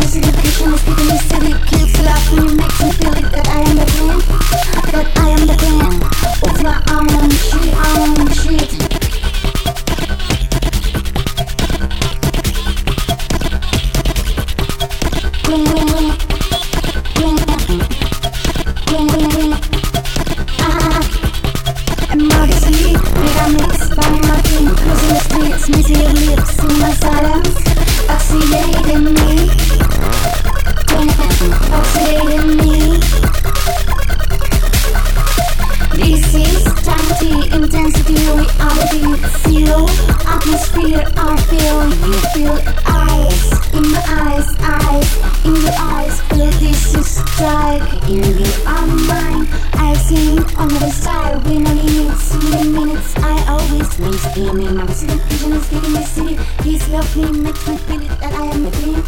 Honestly, the people, most people, you silly kids, laugh you make them in the unknown I see you on the star. When I need see minutes. I always miss him In my sleep vision is me city. His love me makes me feel it That I am the dream.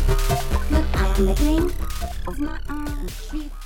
That I am the dream Of my own.